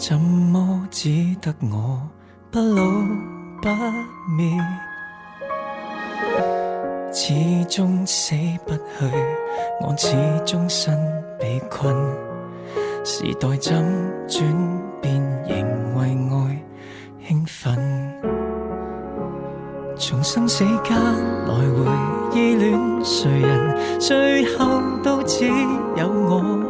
怎么只得我不老不灭？始终死不去，我始终身被困。时代怎转变，仍为爱兴奋。从生死间来回依恋，谁人最后都只有我。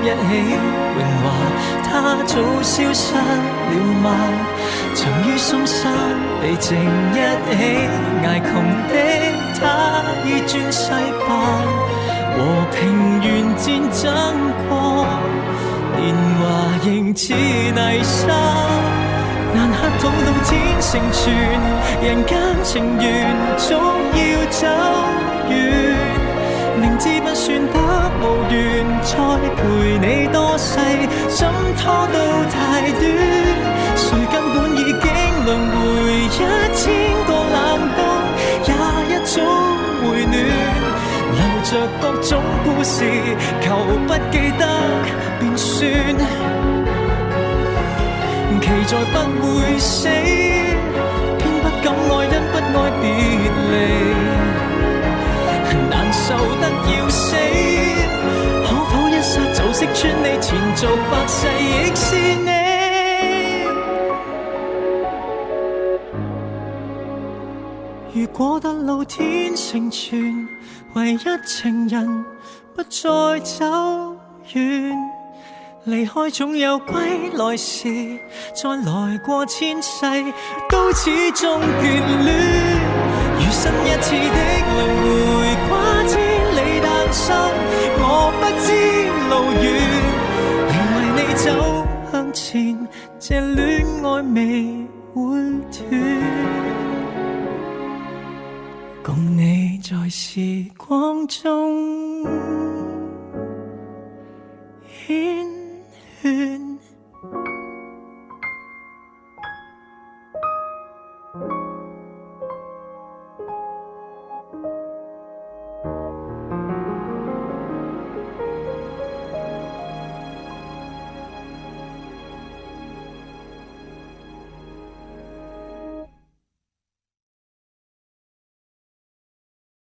一起荣华，它早消失了吗？曾于深山秘静一起挨穷的他已转世吧。和平原战争过，年华仍似泥沙，难克土老天成全，人间情缘总要走远，明知不算。你多细，怎拖到太短。谁根本已经回一千个冷冬，也一种回暖。留着各种故事，求不记得便算。期待不会死，偏不敢爱，因不爱别离，难受得要死。识穿你，前做百世亦是你。如果得老天成全，唯一情人不再走远，离开总有归来时，再来过千世都始终眷恋。如新一次的轮回，跨千里诞生，我不知。走向前，这恋爱未会断，共你在时光中缱绻。